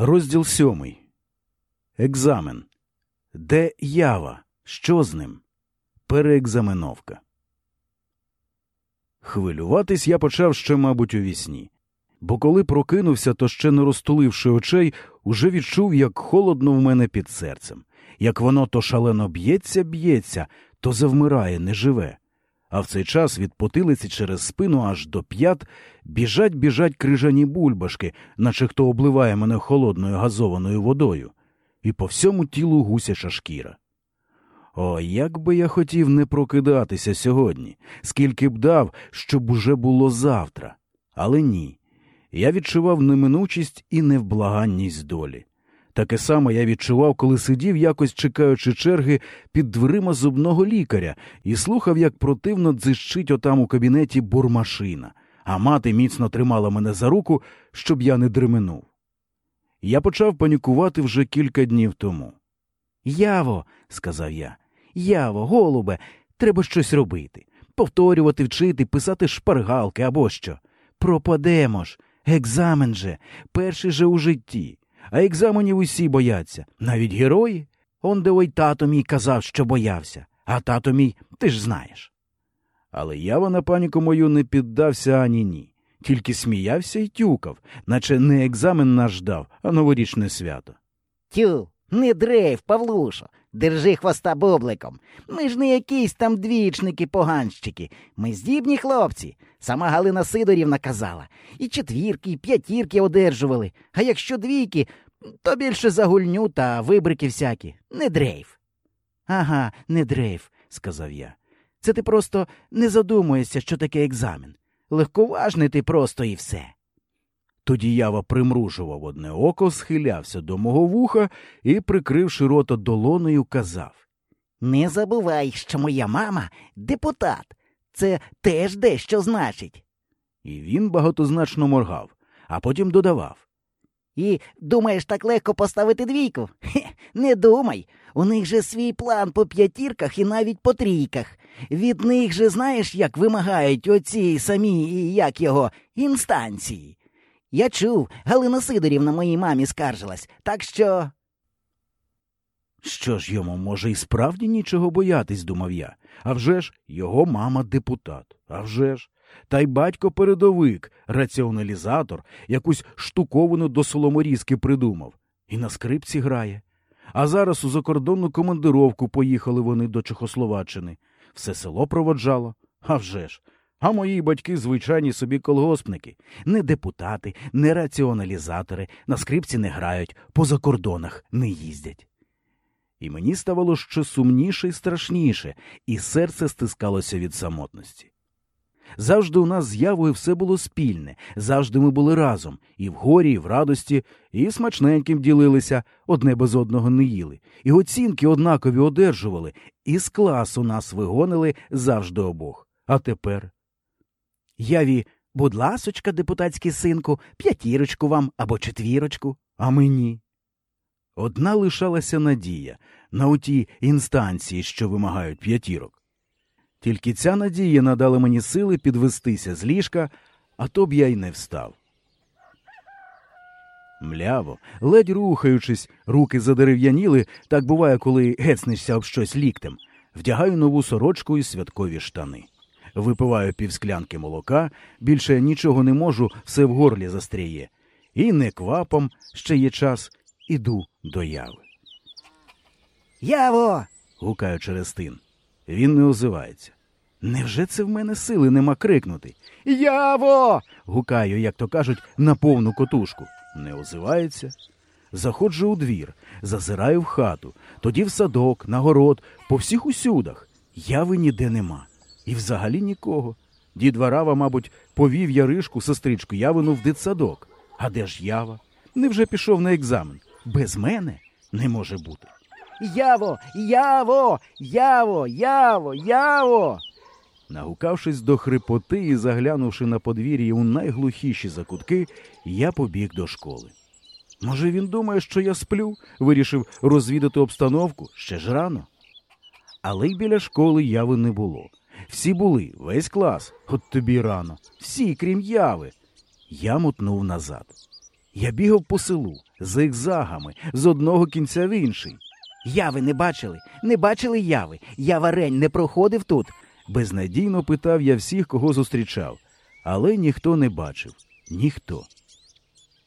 Розділ сьомий. Екзамен. Де ява? Що з ним? Переекзаменовка. Хвилюватись я почав ще, мабуть, у вісні. Бо коли прокинувся, то ще не розтуливши очей, уже відчув, як холодно в мене під серцем, як воно то шалено б'ється, б'ється, то завмирає, не живе. А в цей час від потилиці через спину аж до п'ят біжать біжать крижані бульбашки, наче хто обливає мене холодною газованою водою, і по всьому тілу гусяча шкіра. О, як би я хотів не прокидатися сьогодні, скільки б дав, щоб уже було завтра. Але ні. Я відчував неминучість і невблаганність долі. Таке саме я відчував, коли сидів, якось чекаючи черги під дверима зубного лікаря, і слухав, як противно дзищить отам у кабінеті бурмашина, а мати міцно тримала мене за руку, щоб я не дременув. Я почав панікувати вже кілька днів тому. Яво, сказав я, яво, голубе, треба щось робити. Повторювати, вчити, писати шпаргалки або що. Пропадемо ж, екзамен же, перший же у житті. А екзаменів усі бояться, навіть герої. Он де тато мій казав, що боявся, а тато мій ти ж знаєш. Але ява на паніку мою не піддався ані ні, тільки сміявся і тюкав, наче не екзамен наш дав, а новорічне свято. Тю, не дрейф, Павлушо, держи хвоста бубликом. Ми ж не якісь там двічники поганщики. Ми здібні хлопці. Сама Галина Сидорівна казала. І четвірки, і п'ятірки одержували. А якщо двійки, то більше за гульню та вибрики всякі. Не дрейф. Ага, не дрейф, сказав я. Це ти просто не задумуєшся, що таке екзамен. Легковажний ти просто і все. Тоді ява примружував одне око, схилявся до мого вуха і, прикривши рота долоною, казав Не забувай, що моя мама депутат. Це теж дещо значить. І він багатозначно моргав, а потім додавав. І думаєш, так легко поставити двійку? Хе, не думай. У них же свій план по п'ятірках і навіть по трійках. Від них же знаєш, як вимагають оці самі, як його, інстанції. Я чув, Галина Сидорівна моїй мамі скаржилась, так що. Що ж йому, може, і справді нічого боятись, думав я. А вже ж його мама депутат. А вже ж. Та й батько передовик, раціоналізатор, якусь штуковину до соломорізки придумав. І на скрипці грає. А зараз у закордонну командировку поїхали вони до Чехословаччини. Все село проводжало. А вже ж. А мої батьки звичайні собі колгоспники. Не депутати, не раціоналізатори, на скрипці не грають, по закордонах не їздять. І мені ставало ще сумніше і страшніше, і серце стискалося від самотності. Завжди у нас з явою все було спільне, завжди ми були разом, і в горі, і в радості, і смачненьким ділилися, одне без одного не їли, і оцінки однакові одержували, і з класу нас вигонили завжди обох. А тепер. Яві, будь ласочка, депутатський синку, п'ятірочку вам або четвірочку, а мені. Одна лишалася надія на оті інстанції, що вимагають п'ятірок. Тільки ця надія надала мені сили підвестися з ліжка, а то б я й не встав. Мляво, ледь рухаючись, руки задерев'яніли, так буває, коли гецнешся об щось ліктем, вдягаю нову сорочку і святкові штани. Випиваю півсклянки молока, більше нічого не можу, все в горлі застряє. І не квапом ще є час, іду до яви. Яво. гукаю через тин. Він не озивається. Невже це в мене сили нема крикнути? Яво. гукаю, як то кажуть, на повну котушку. Не озивається. Заходжу у двір, зазираю в хату, тоді в садок, на город, по всіх усюдах. Яви ніде нема. І взагалі нікого. Дід Варава, мабуть, повів Яришку, сестричку Явину в дитсадок. А де ж ява? Невже пішов на екзамен? Без мене не може бути. Яво, яво, яво, яво, яво. Нагукавшись до хрипоти і заглянувши на подвір'ї у найглухіші закутки, я побіг до школи. Може, він думає, що я сплю, вирішив розвідати обстановку ще ж рано. Але й біля школи яви не було. Всі були, весь клас, от тобі рано, всі, крім яви. Я мотнув назад. Я бігав по селу зигзагами з одного кінця в інший. Яви не бачили? Не бачили яви. Я варень не проходив тут. Безнадійно питав я всіх, кого зустрічав, але ніхто не бачив. Ніхто.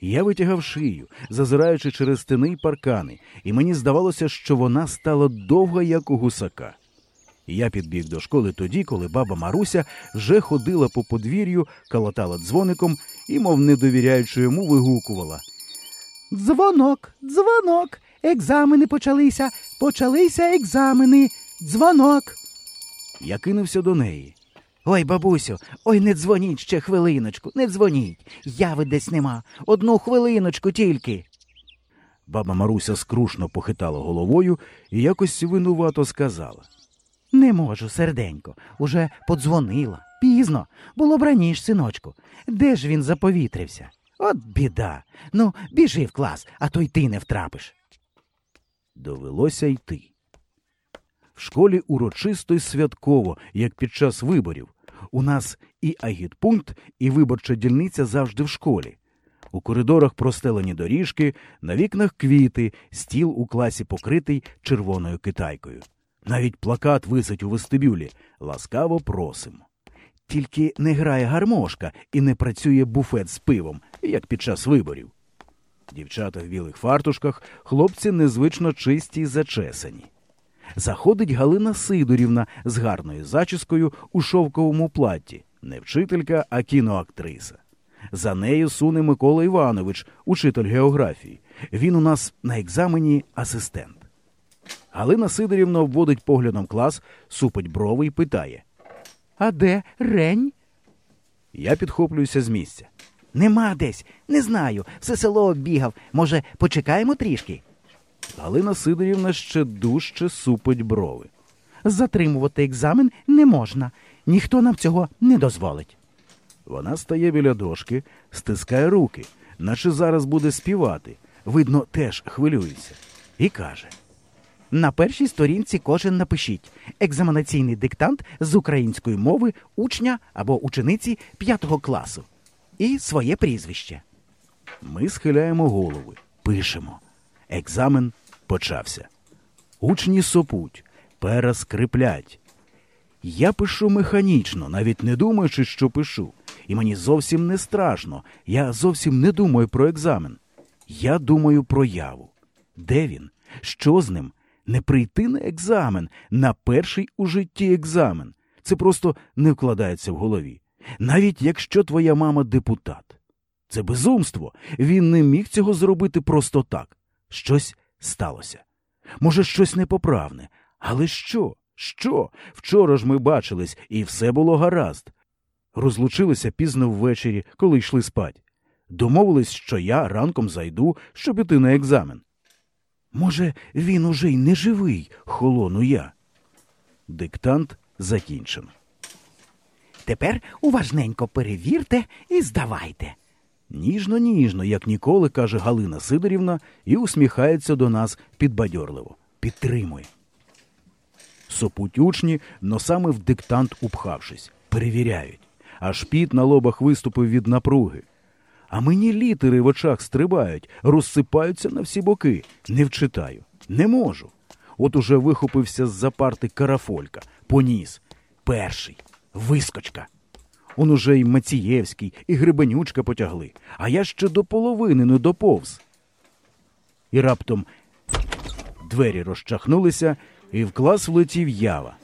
Я витягав шию, зазираючи через стіни й паркани, і мені здавалося, що вона стала довга, як у гусака. Я підбіг до школи тоді, коли баба Маруся вже ходила по подвір'ю, калатала дзвоником і, мов не довіряючи йому, вигукувала. Дзвонок, дзвонок. Екзамени почалися, почалися екзамени. Дзвонок. Я кинувся до неї. Ой, бабусю, ой, не дзвоніть ще хвилиночку, не дзвоніть. Яви десь нема. Одну хвилиночку тільки. Баба Маруся скрушно похитала головою і якось винувато сказала. Не можу, серденько. Уже подзвонила. Пізно. Було б раніше, синочку. Де ж він заповітрився? От біда. Ну, біжи в клас, а то й ти не втрапиш. Довелося йти. В школі урочисто й святково, як під час виборів. У нас і агітпункт, і виборча дільниця завжди в школі. У коридорах простелені доріжки, на вікнах квіти, стіл у класі покритий червоною китайкою. Навіть плакат висить у вестибюлі. Ласкаво просимо. Тільки не грає гармошка і не працює буфет з пивом, як під час виборів. Дівчата в білих фартушках, хлопці незвично чисті й зачесані. Заходить Галина Сидорівна з гарною зачіскою у шовковому платті, не вчителька, а кіноактриса. За нею суне Микола Іванович, учитель географії. Він у нас на екзамені асистент. Галина Сидорівна обводить поглядом клас, супить брови і питає. А де рень? Я підхоплююся з місця. Нема десь, не знаю. Все село оббігав. Може, почекаємо трішки? Галина Сидорівна ще дужче супить брови. Затримувати екзамен не можна. Ніхто нам цього не дозволить. Вона стає біля дошки, стискає руки, наче зараз буде співати. Видно, теж хвилюється. І каже: На першій сторінці кожен напишіть екзаменаційний диктант з української мови учня або учениці п'ятого класу і своє прізвище. Ми схиляємо голови, пишемо. Екзамен почався. Учні сопуть, пера скриплять. Я пишу механічно, навіть не думаючи, що пишу. І мені зовсім не страшно. Я зовсім не думаю про екзамен. Я думаю про яву. Де він? Що з ним? Не прийти на екзамен, на перший у житті екзамен. Це просто не вкладається в голові. Навіть якщо твоя мама депутат. Це безумство. Він не міг цього зробити просто так. Щось сталося. Може, щось непоправне. Але що? Що? Вчора ж ми бачились, і все було гаразд. Розлучилися пізно ввечері, коли йшли спать. Домовились, що я ранком зайду, щоб іти на екзамен. Може, він уже й не живий, холону я. Диктант закінчено. Тепер уважненько перевірте і здавайте. Ніжно, ніжно, як ніколи, каже Галина Сидорівна і усміхається до нас підбадьорливо. Підтримує. Сопуть учні, носами в диктант упхавшись, перевіряють. Аж піт на лобах виступив від напруги. А мені літери в очах стрибають, розсипаються на всі боки. Не вчитаю, не можу. От уже вихопився з-за парти карафолька, поніс. Перший, вискочка. Он уже й Мацієвський, і Гребенючка потягли, а я ще до половини не доповз. І раптом двері розчахнулися, і в клас влетів ява.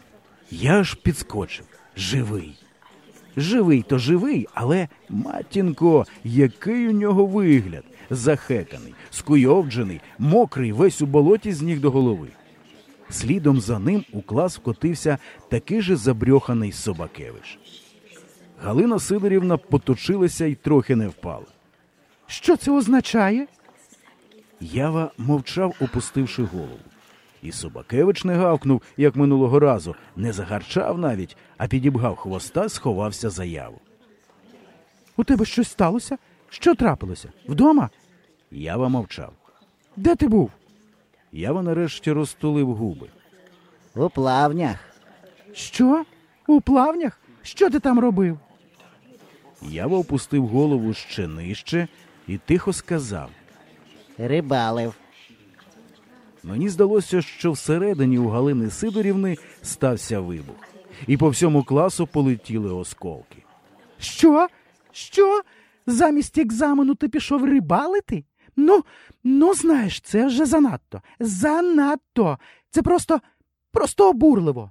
Я аж підскочив. Живий. Живий то живий, але, матінко, який у нього вигляд, захеканий, скуйовджений, мокрий, весь у болоті з ніг до голови. Слідом за ним у клас вкотився такий же забрьоханий Собакевич. Галина Сидорівна поточилася і трохи не впала. Що це означає? Ява мовчав, опустивши голову. І Собакевич не гавкнув, як минулого разу, не загарчав навіть, а підібгав хвоста, сховався за яву. У тебе щось сталося? Що трапилося? Вдома? Ява мовчав. Де ти був? Ява нарешті розтулив губи. У плавнях. Що? У плавнях? Що ти там робив? Ява опустив голову ще нижче і тихо сказав. Рибалив. Мені здалося, що всередині у Галини Сидорівни стався вибух, і по всьому класу полетіли осколки. Що? Що? Замість екзамену ти пішов рибалити? Ну, ну знаєш, це вже занадто. Занадто. Це просто, просто обурливо.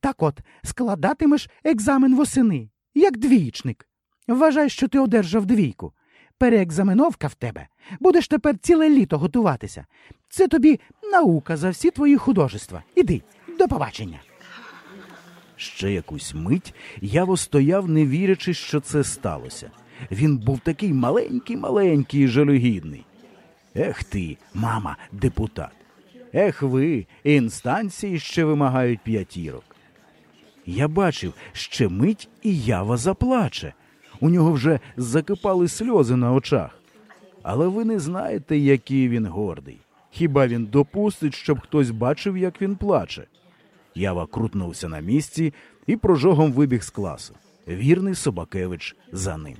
Так от, складатимеш екзамен восени, як двічник. Вважай, що ти одержав двійку. Переекзаменовка в тебе. Будеш тепер ціле літо готуватися. Це тобі наука за всі твої художества. Іди, до побачення. Ще якусь мить Яво стояв, не вірячи, що це сталося. Він був такий маленький, маленький і жалюгідний. Ех ти, мама, депутат. Ех ви, інстанції ще вимагають п'ятірок. Я бачив, ще мить і ява заплаче. У нього вже закипали сльози на очах. Але ви не знаєте, який він гордий. Хіба він допустить, щоб хтось бачив, як він плаче? Ява крутнувся на місці і прожогом вибіг з класу. Вірний Собакевич за ним.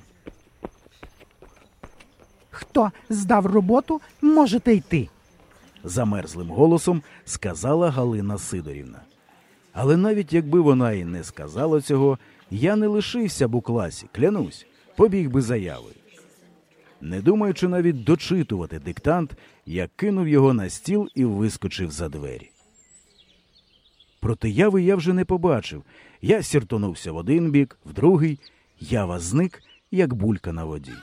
Хто здав роботу, можете йти. замерзлим голосом сказала Галина Сидорівна. Але навіть якби вона і не сказала цього, я не лишився б у класі, клянусь, побіг би заявою. Не думаючи навіть дочитувати диктант, я кинув його на стіл і вискочив за двері. Проте яви я вже не побачив. Я сіртонувся в один бік, в другий, ява зник, як булька на воді.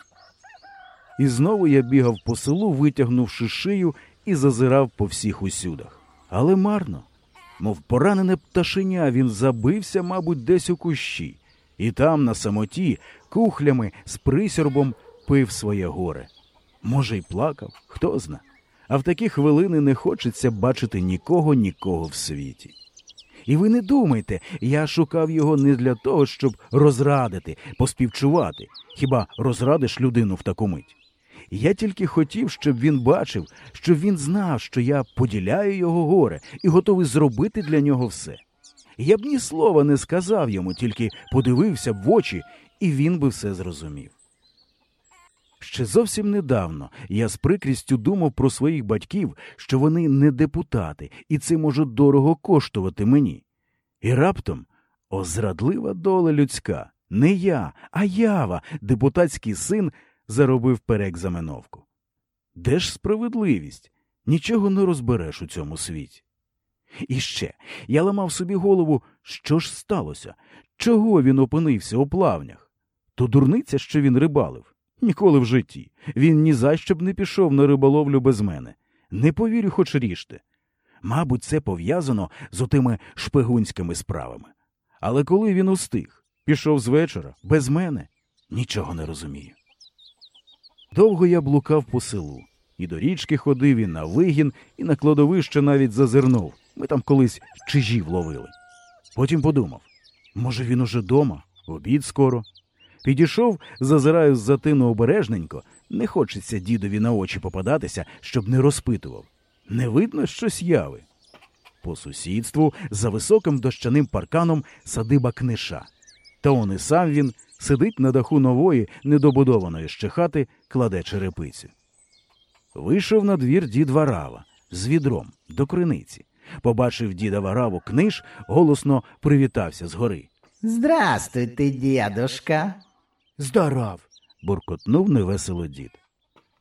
І знову я бігав по селу, витягнувши шию і зазирав по всіх усюдах. Але марно. Мов поранене пташеня, він забився, мабуть, десь у кущі, і там, на самоті, кухлями з присьорбом пив своє горе. Може, й плакав, хто зна. А в такі хвилини не хочеться бачити нікого, нікого в світі. І ви не думайте, я шукав його не для того, щоб розрадити, поспівчувати. Хіба розрадиш людину в таку мить? Я тільки хотів, щоб він бачив, щоб він знав, що я поділяю його горе і готовий зробити для нього все. Я б ні слова не сказав йому, тільки подивився б в очі, і він би все зрозумів. Ще зовсім недавно я з прикрістю думав про своїх батьків, що вони не депутати, і це може дорого коштувати мені. І раптом о, зрадлива доля людська, не я, а ява, депутатський син, заробив переекзаменовку. Де ж справедливість? Нічого не розбереш у цьому світі. І ще я ламав собі голову, що ж сталося, чого він опинився у плавнях? То дурниця, що він рибалив. Ніколи в житті. Він ні за що б не пішов на риболовлю без мене. Не повірю, хоч ріжте. Мабуть, це пов'язано з отими шпигунськими справами. Але коли він устиг, пішов з вечора, без мене, нічого не розумію. Довго я блукав по селу, і до річки ходив, і на вигін, і на кладовище навіть зазирнув. Ми там колись чижів ловили. Потім подумав може, він уже дома, обід скоро. Підійшов, зазираю з тину обережненько, не хочеться дідові на очі попадатися, щоб не розпитував. Не видно щось яви. По сусідству, за високим дощаним парканом садиба книша. Та он і сам він сидить на даху нової, недобудованої ще хати, кладе черепицю. Вийшов на двір дід Варава з відром до криниці. Побачив діда Вараву книж, голосно привітався згори. Здрастуйте, дідушка. Здоров. буркотнув невесело дід.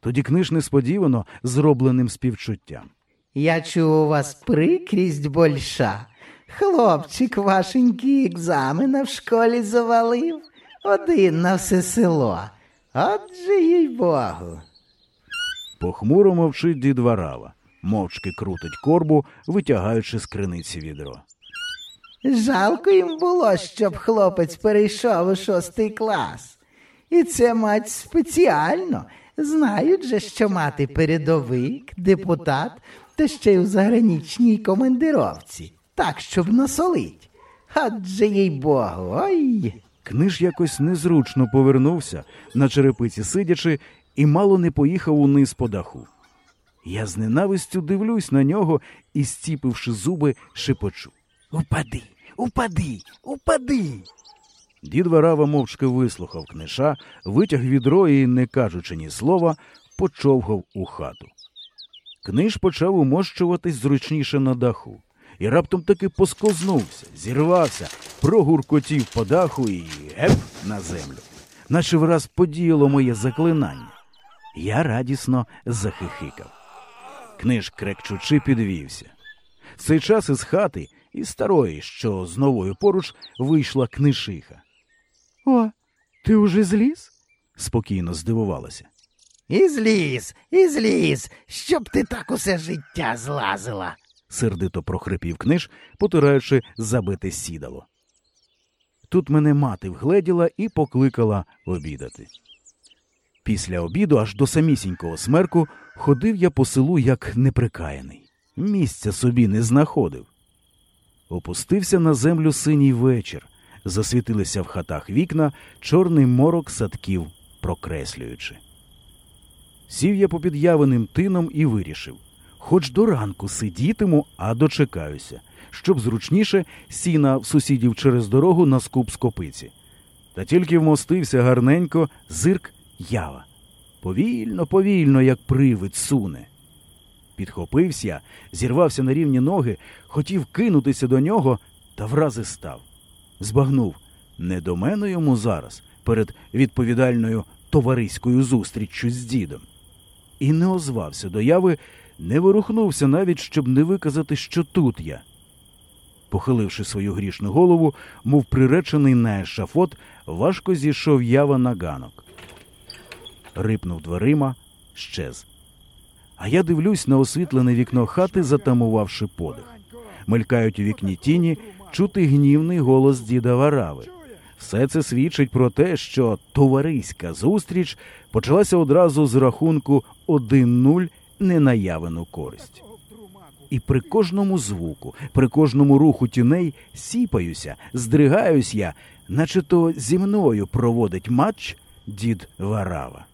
Тоді книж несподівано зробленим співчуттям. Я чув у вас прикрість больша. Хлопчик вашенький екзамена в школі завалив. Один на все село. От же їй богу. Похмуро мовчить дід Варава, мовчки крутить корбу, витягаючи з криниці відро. Жалко їм було, щоб хлопець перейшов у шостий клас. І це мать спеціально. Знають же, що мати передовик, депутат, та ще й у загранічній командировці, так, щоб насолить. Адже їй богу, ой. Книж якось незручно повернувся, на черепиці сидячи, і мало не поїхав униз по даху. Я з ненавистю дивлюсь на нього і, стіпивши зуби, шепочу. Упади, упади, упади. Дід Варава мовчки вислухав книша, витяг відро і, не кажучи ні слова, почовгав у хату. Книж почав умощуватись зручніше на даху, і раптом таки поскознувся, зірвався, прогуркотів по даху і геп на землю, наче враз подіяло моє заклинання. Я радісно захихикав. Книж, крекчучи, підвівся. В цей час із хати, із старої, що з новою поруч, вийшла книшиха. О, ти уже зліз? Спокійно здивувалася. І зліз, і зліз, щоб ти так усе життя злазила. сердито прохрипів книж, потираючи забите сідало. Тут мене мати вгледіла і покликала обідати. Після обіду, аж до самісінького смерку, ходив я по селу як неприкаяний. Місця собі не знаходив. Опустився на землю синій вечір, засвітилися в хатах вікна, чорний морок садків прокреслюючи. Сів я попід явиним тином і вирішив хоч до ранку сидітиму, а дочекаюся, щоб зручніше сіна в сусідів через дорогу на скуп скопиці. Та тільки вмостився гарненько зирк ява. Повільно, повільно, як привид суне. Підхопився, я, зірвався на рівні ноги, хотів кинутися до нього, та врази став. Збагнув не до мене йому зараз, перед відповідальною товариською зустріччю з дідом. І не озвався до яви, не ворухнувся навіть, щоб не виказати, що тут я. Похиливши свою грішну голову, мов приречений на ешафот, важко зійшов ява на ганок. Рипнув дверима, щез. А я дивлюсь на освітлене вікно хати, затамувавши подих. Мелькають у вікні тіні, чути гнівний голос діда Варави. Все це свідчить про те, що товариська зустріч почалася одразу з рахунку 1-0 ненаявену користь. І при кожному звуку, при кожному руху тіней сіпаюся, здригаюсь я, наче то зі мною проводить матч дід Варава.